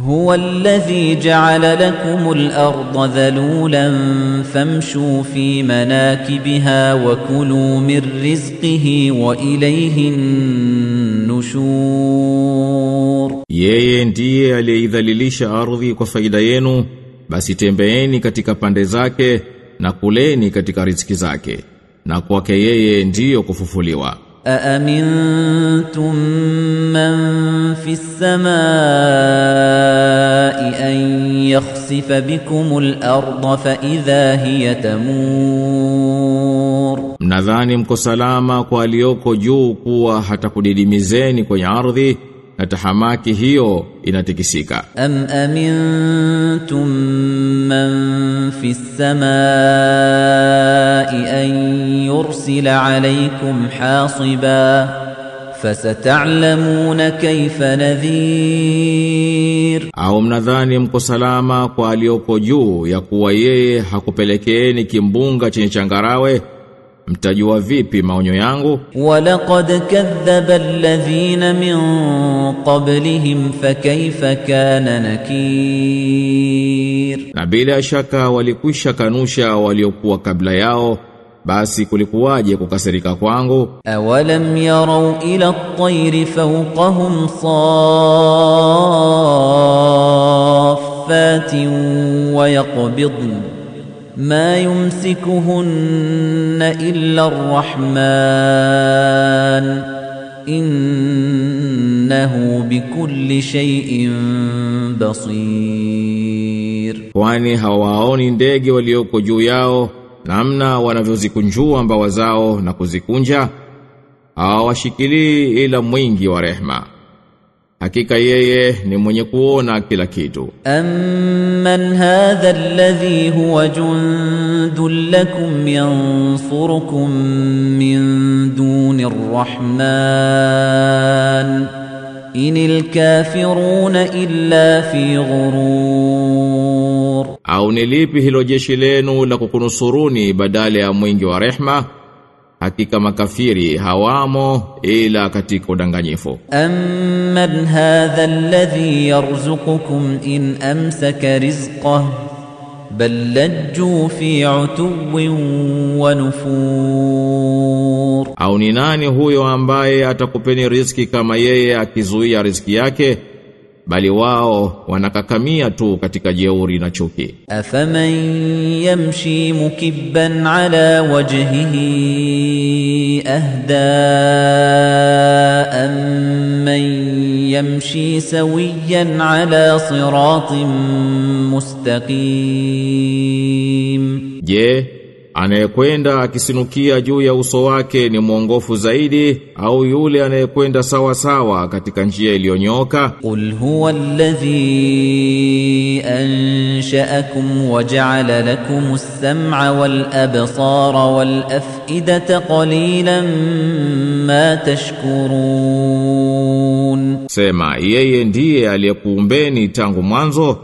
هو الذي جعل لكم الأرض ذلولا فامشوا في مناكبها وكلوا من رزقه وإليه النشور Yeye ndiye aliyeidhalilisha ardhi kwa faida yenu, basi tembeeni katika pande zake na kuleni katika riziki zake. Na kwake yeye ndiyo kufufuliwa. أأمنتم من في السماء أن يخسف بكم الأرض فإذا هي تمور Mnadhani mko salama kwa aliyoko juu kuwa hatakudidimizeni kwenye ardhi na tahamaki hiyo inatikisika. أم أمنتم من في السماء أن يرسل عليكم حاصبا فستعلمون كيف نذير Au mnadhani mko salama kwa aliyoko juu ya kuwa yeye hakupelekeeni kimbunga chenye changarawe? mtajua vipi maonyo yangu? Walaqad kadhaba alladhina min qablihim fakaifa kana nakir, na bila shaka walikwisha kanusha waliokuwa kabla yao basi kulikuwaje kukasirika kwangu? Awalam yarau ila at-tayri fawqahum saffatin wa yaqbidun ما يمسكهن إلا الرحمن إنه بكل شيء بصير Kwani hawaoni ndege walioko juu yao namna wanavyozikunjua mbawa zao na kuzikunja? Hawashikilii ila mwingi wa rehma. Hakika yeye ni mwenye kuona kila kitu. Amman hadha alladhi huwa jundun lakum yansurukum min duni rrahman. Inil kafiruna illa fi ghurur, au ni lipi hilo jeshi lenu la kukunusuruni badala ya mwingi wa rehma? hakika makafiri hawamo ila katika udanganyifu. Amman hadha alladhi yarzuqukum in amsaka rizqah bal lajju fi utuwin wa nufur, au ni nani huyo ambaye atakupeni riziki kama yeye akizuia riziki yake bali wao wanakakamia tu katika jeuri na chuki. Afaman yamshi mukibban ala wajhihi ahda amman yamshi sawiyan ala siratin mustaqim. Je, yeah anayekwenda akisinukia juu ya uso wake ni mwongofu zaidi au yule anayekwenda sawa sawa katika njia iliyonyoka? Qul huwa alladhi ansha'akum wa ja'ala lakum as-sam'a wal absara wal af'idata qalilan ma tashkurun. Sema yeye ndiye aliyekuumbeni tangu mwanzo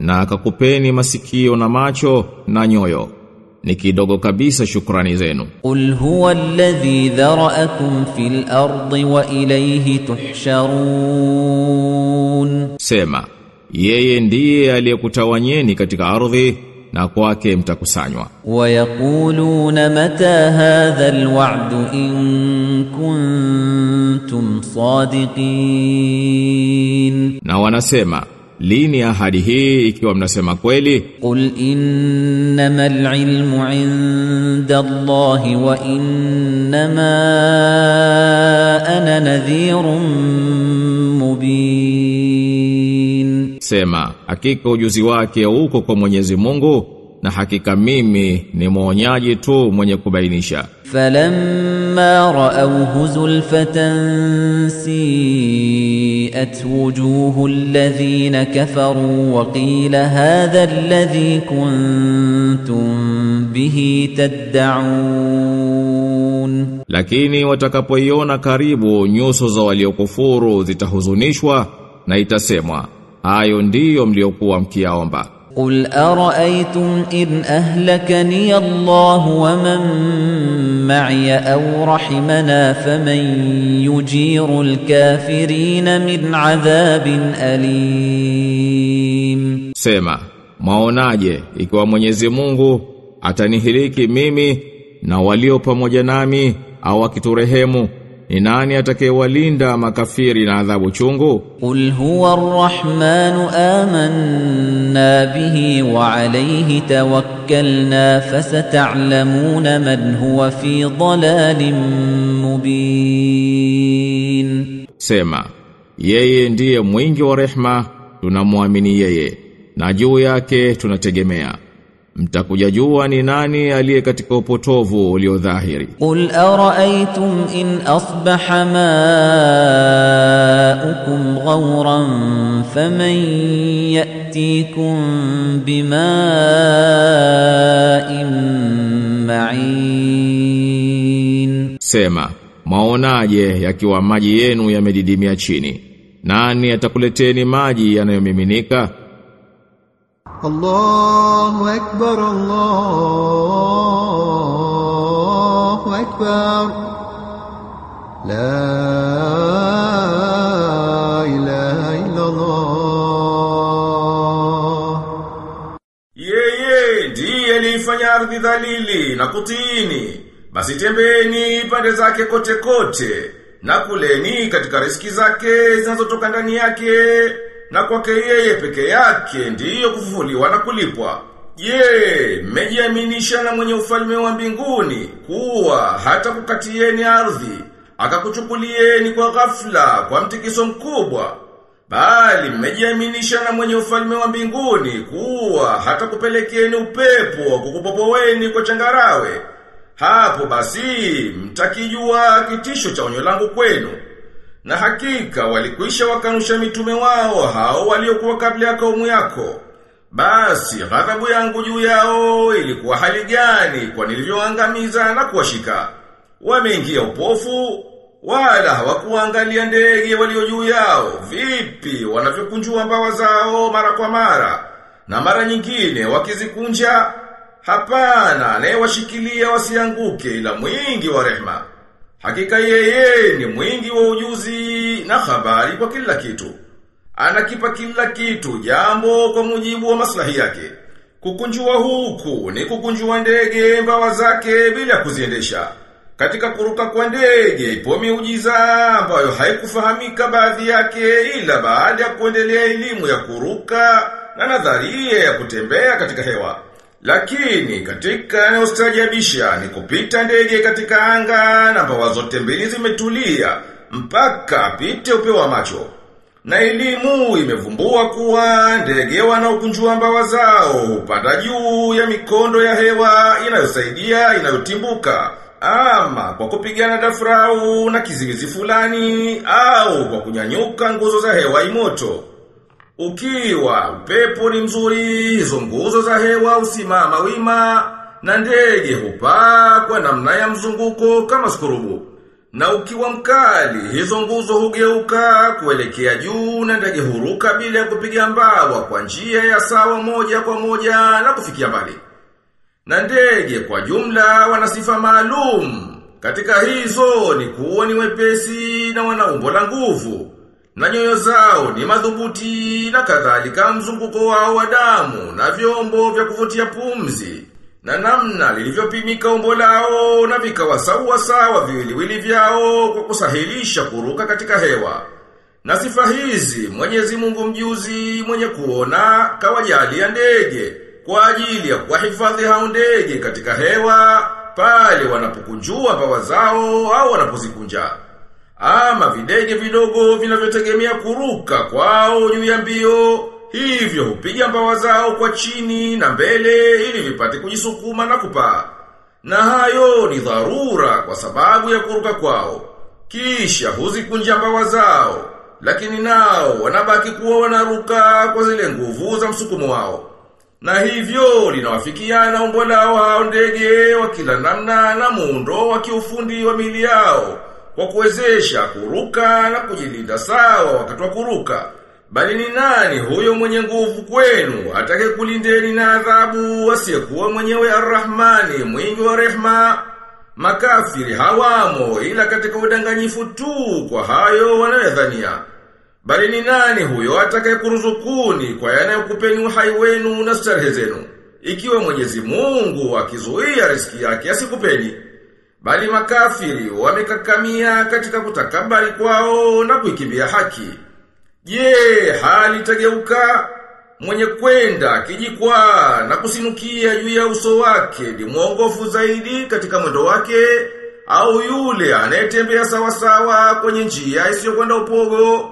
na akakupeni masikio na macho na nyoyo ni kidogo kabisa shukrani zenu. Qul huwa alladhi dharaakum fil ardi wa ilayhi tuhsharun, sema yeye ndiye aliyekutawanyeni katika ardhi na kwake mtakusanywa. Wa yaquluna mata hadha alwa'du in kuntum sadiqin, na wanasema lini ahadi hii ikiwa mnasema kweli? Qul inma alilmu inda Allahi wa innama ana nadhirun mubin. Sema hakika ujuzi wake uko kwa Mwenyezi Mungu? na hakika mimi ni mwonyaji tu mwenye kubainisha. Falamma raawhu zulfatan siat wujuhu alladhina kafaru wa qila hadha alladhi kuntum bihi tad'un, lakini watakapoiona karibu nyuso za waliokufuru zitahuzunishwa na itasemwa hayo ndiyo mliokuwa mkiaomba. قل أرأيتم إن أهلكني الله ومن معي أو رحمنا فمن يجير الكافرين من عذاب أليم Sema, maonaje ikiwa Mwenyezi Mungu atanihiliki mimi na walio pamoja nami au akiturehemu ni nani atakayewalinda makafiri na adhabu chungu? Qul huwa arrahman amanna bihi wa alayhi tawakkalna fasata'lamuna man huwa fi dhalalin mubin. Sema, yeye ndiye mwingi wa rehma, tunamwamini yeye na juu yake tunategemea mtakuja jua ni nani aliye katika upotovu ulio dhahiri. ul ara'aytum in asbaha ma'ukum ghawran faman ya'tikum bima'in ma'in, sema maonaje yakiwa maji yenu yamedidimia chini, nani atakuleteni maji yanayomiminika? الله أكبر الله أكبر لا إله إلا الله Yeye ndiye aliifanya ardhi dhalili na kutini. Basi tembeni pande zake kote kote na kuleni katika riski zake zinazotoka ndani yake na kwake yeye peke yake ndiyo kufufuliwa na kulipwa. Je, mmejiaminisha na mwenye ufalme wa mbinguni kuwa hata kukatieni ardhi akakuchukulieni kwa ghafla kwa mtikiso mkubwa Bali mmejiaminisha na mwenye ufalme wa mbinguni kuwa hata kupelekeni upepo kukupopoweni kwa changarawe. Hapo basi mtakijua kitisho cha onyo langu kwenu. Na hakika walikwisha wakanusha mitume wao hao waliokuwa kabla ya kaumu yako. Basi ghadhabu yangu juu yao ilikuwa hali gani kwa nilivyoangamiza na kuwashika. Wameingia upofu wala hawakuangalia ndege walio juu yao vipi wanavyokunjua mbawa zao mara kwa mara na mara nyingine wakizikunja hapana anayewashikilia wasianguke ila mwingi wa rehma hakika yeye ni mwingi wa ujuzi na habari kwa kila kitu. Anakipa kila kitu jambo kwa mujibu wa maslahi yake. Kukunjua huku ni kukunjua ndege mbawa zake bila kuziendesha. Katika kuruka kwa ndege ipo miujiza ambayo haikufahamika baadhi yake ila baada ya kuendelea elimu ya kuruka na nadharia ya kutembea katika hewa. Lakini katika yanayostajabisha ni kupita ndege katika anga na mbawa zote mbili zimetulia mpaka apite upeo wa macho. Na elimu imevumbua kuwa ndege wanaokunjua mbawa zao hupanda juu ya mikondo ya hewa inayosaidia inayotimbuka ama kwa kupigana dafrau na kiziwizi fulani au kwa kunyanyuka nguzo za hewa imoto. Ukiwa upepo ni mzuri, hizo nguzo za hewa usimama wima na ndege hupaa kwa namna ya mzunguko kama skurubu. Na ukiwa mkali, hizo nguzo hugeuka kuelekea juu na ndege huruka bila ya kupiga mbawa kwa njia ya sawa moja kwa moja na kufikia mbali. Na ndege kwa jumla wana sifa maalum. Katika hizo ni kuwa ni wepesi na wana umbo la nguvu. Na nyoyo zao ni madhubuti na kadhalika mzunguko wao wa damu na vyombo vya kuvutia pumzi. Na namna lilivyopimika umbo lao na vikawa sawa sawa viwiliwili vyao kwa kusahilisha kuruka katika hewa. Na sifa hizi Mwenyezi Mungu mjuzi mwenye kuona kawajalia ndege kwa ajili ya kuwahifadhi hao ndege katika hewa pale wanapokunjua bawa zao au wanapozikunja. Ama videge vidogo vinavyotegemea kuruka kwao juu ya mbio, hivyo hupiga mbawa zao kwa chini na mbele ili vipate kujisukuma na kupaa. Na hayo ni dharura kwa sababu ya kuruka kwao. Kisha huzikunja mbawa zao, lakini nao wanabaki kuwa wanaruka kwa zile nguvu za msukumo wao. Na hivyo linawafikiana umbo lao hao ndege wa kila namna na muundo wa kiufundi wa mili yao kwa kuwezesha kuruka na kujilinda sawa wakati wa kuruka. Bali ni nani huyo mwenye nguvu kwenu atake kulindeni na adhabu asiyekuwa mwenyewe Arrahmani mwingi wa rehma? Makafiri hawamo ila katika udanganyifu tu kwa hayo wanayodhania. Bali ni nani huyo atakayekuruzukuni kwa yanayokupeni uhai wenu na starehe zenu? Ikiwa Mwenyezi Mungu akizuia riski yake asikupeni. Bali makafiri wamekakamia katika kutakabari kwao na kuikimbia haki. Je, hali tageuka mwenye kwenda kijikwaa na kusinukia juu ya uso wake ni mwongofu zaidi katika mwendo wake au yule anayetembea sawasawa kwenye njia isiyokwenda upogo?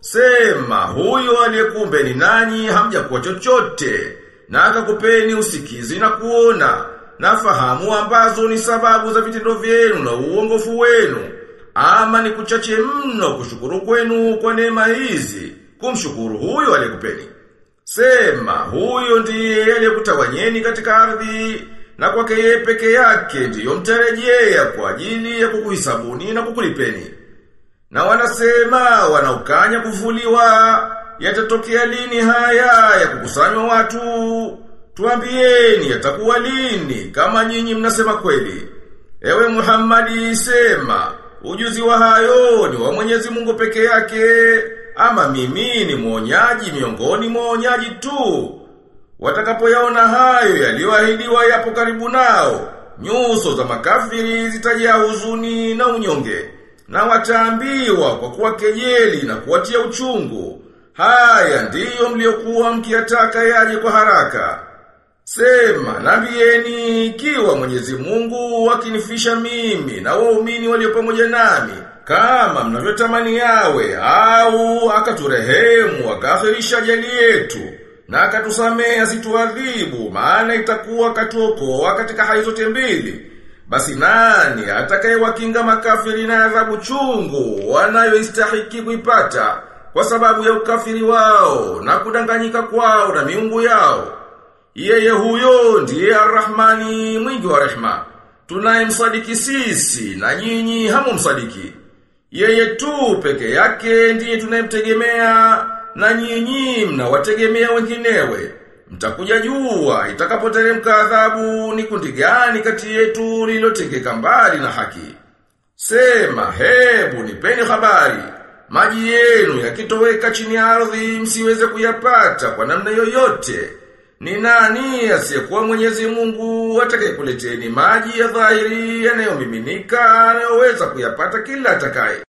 Sema huyo aliyekumbe ni nani hamjakuwa chochote na akakupeni usikizi na kuona na fahamu ambazo ni sababu za vitendo vyenu na uongofu wenu ama ni kuchache mno kushukuru kwenu kwa neema hizi kumshukuru huyo aliyekupeni Sema huyo ndiye aliyekutawanyeni katika ardhi na kwake yeye peke yake ndiyo mtarejea kwa ajili ya kukuhisabuni na kukulipeni. Na wanasema wanaukanya kuvuliwa, yatatokea lini haya ya kukusanywa watu? Tuambieni yatakuwa lini kama nyinyi mnasema kweli. Ewe Muhammadi sema ujuzi wa hayo ni wa Mwenyezi Mungu peke yake ama mimi ni mwonyaji miongoni mwonyaji tu. Watakapoyaona hayo yaliyoahidiwa yapo karibu nao, nyuso za makafiri zitajaa huzuni na unyonge, na wataambiwa kwa kuwa kejeli na kuwatia uchungu. Haya ndiyo mliokuwa mkiyataka yaje kwa haraka. Sema, nambieni ikiwa Mwenyezi Mungu akinifisha mimi na waumini walio pamoja nami, kama mnavyotamani yawe au akaturehemu akaakhirisha jali yetu na akatusamehe asituadhibu maana itakuwa akatuokoa katika hali zote mbili basi nani atakayewakinga makafiri na adhabu chungu wanayoistahiki kuipata kwa sababu ya ukafiri wao na kudanganyika kwao na miungu yao yeye huyo ndiye Ar-Rahmani mwingi wa rehma tunayemsadiki sisi na nyinyi hamumsadiki yeye tu peke yake ndiye tunayemtegemea na nyinyi mnawategemea wenginewe. Mtakuja jua itakapoteremka adhabu ni kundi gani kati yetu lililotengeka mbali na haki. Sema hebu nipeni habari. Maji yenu yakitoweka chini ya ardhi msiweze kuyapata kwa namna yoyote. Ni nani asiyekuwa Mwenyezi Mungu atakayekuleteni maji ya dhahiri yanayomiminika anayoweza kuyapata kila atakaye?